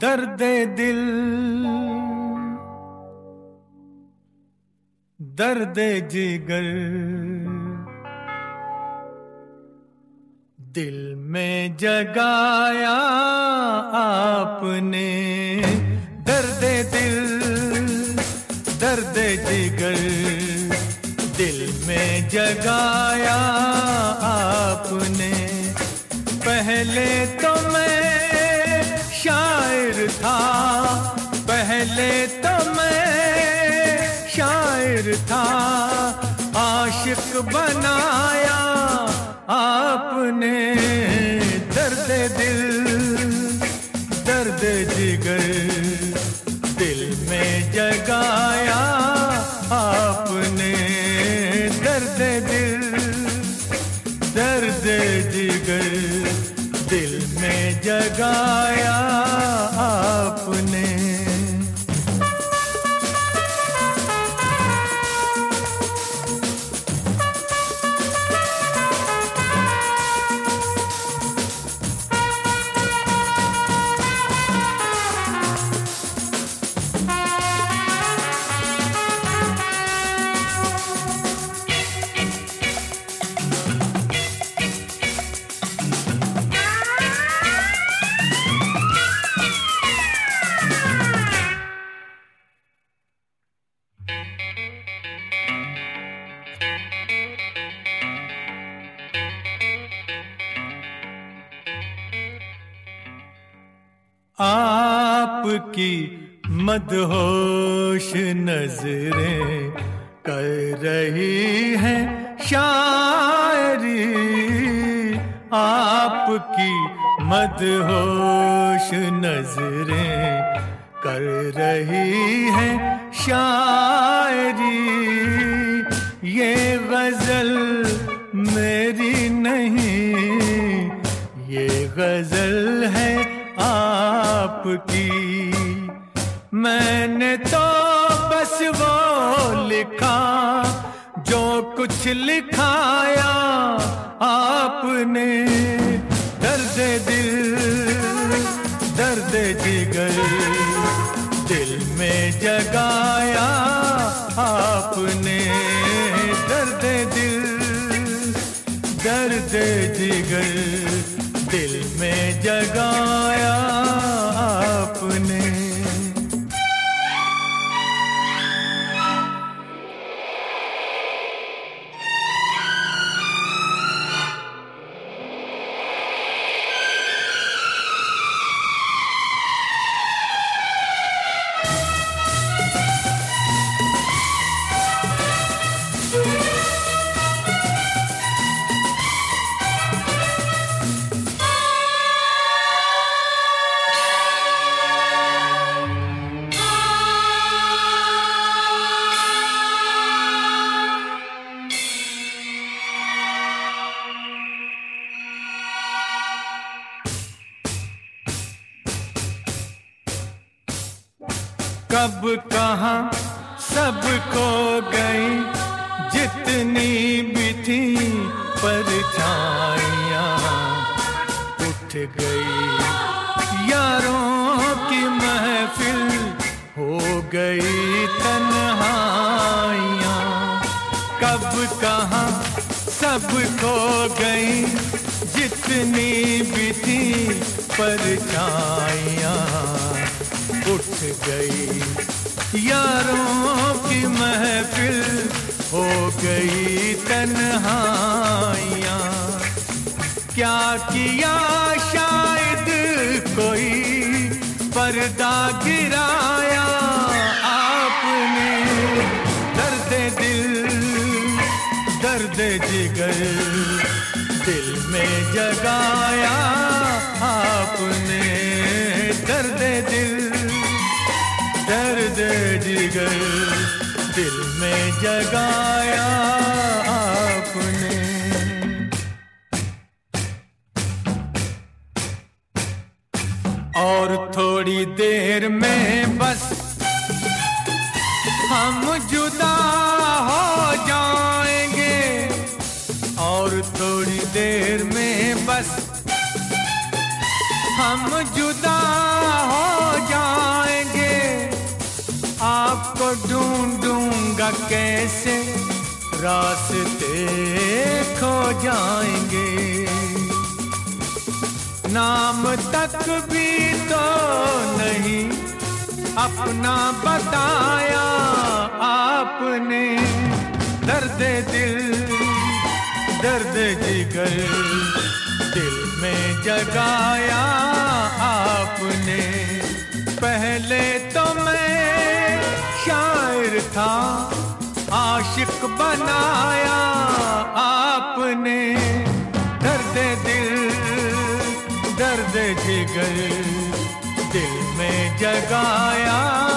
दर्द दिल। दर्द जिगर। दिल में जगाया आपने। दर्द दिल, दर्द जिगर। दिल में जगाया आपने। पहले तो मैं शायर था। पहले तो मैं शायर था। आशिक बनाया जगाया। आपकी मदहोश नज़रें कर रही हैं शायरी। आपकी मदहोश नज़रें कर रही हैं शायरी। ये गज़ल मेरी नहीं, ये गज़ल है आपकी। मैंने तो बस वो लिखा, जो कुछ लिखाया आपने। दर्द दिल, दर्द जिगर, दिल में जगाया आपने। दर्द दिल, दर्द जिगर, दिल में जगाया कब, कहा सब खो गई जितनी भी थी परछाइयाँ। उठ गई यारों की महफिल, हो गई तन्हाइयाँ। कब, कहा सब खो गई जितनी भी थी परछाइयाँ। उठ गई। यारों की महफिल हो गई तन्हाइयाँ। क्या किया शायद कोई पर्दा गिराया आपने? दर्द दिल, दर्द जिगर, दिल में जगाया आपने। दर्द दिल दर्द जिगर दिल में जगाया आपने। और थोड़ी देर में बस हम जुदा हो जाएँगे। और थोड़ी देर में बस हम जुदा कैसे रास्ते खो जाएँगे? नाम तक भी तो नहीं अपना बताया आपने। दर्द दिल, दर्द जिगर दिल में जगाया आपने। पहले तो मैं शायर था जिगर दिल में जगाया